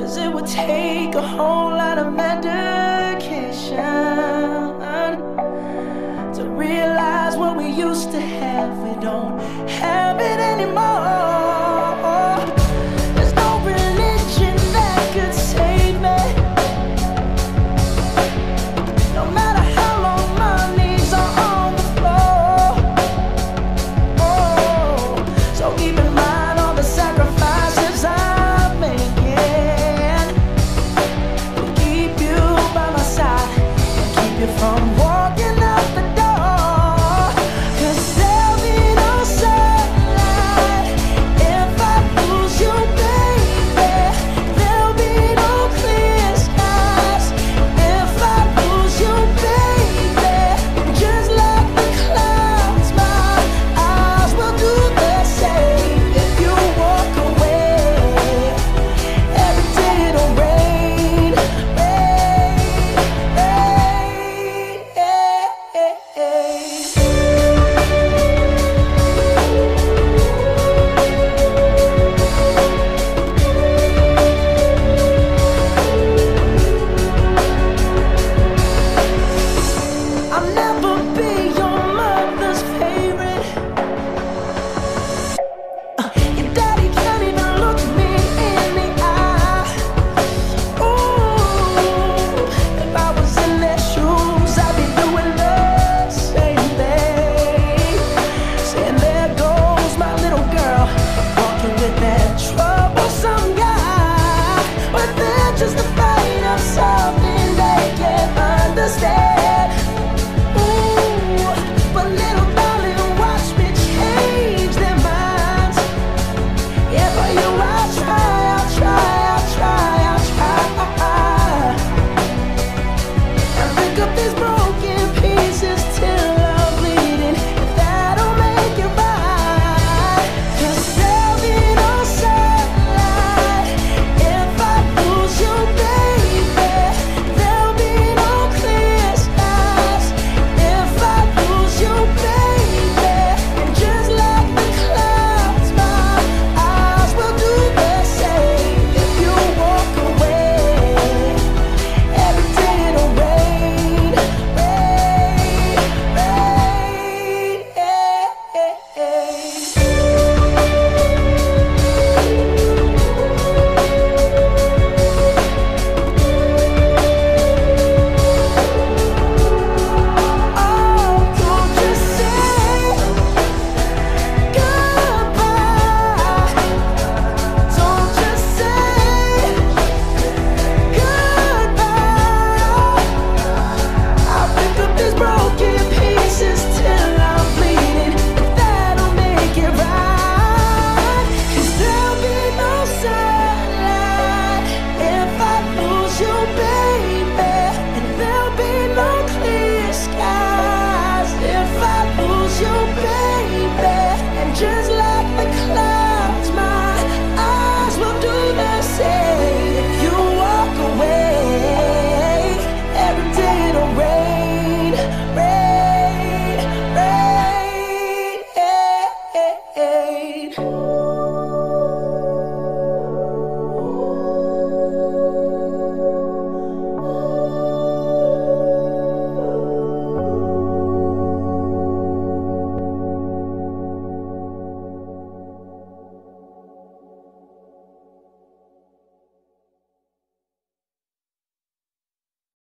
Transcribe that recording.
Cause it would take a whole lot of medication to realize what we used to have. We don't have it anymore.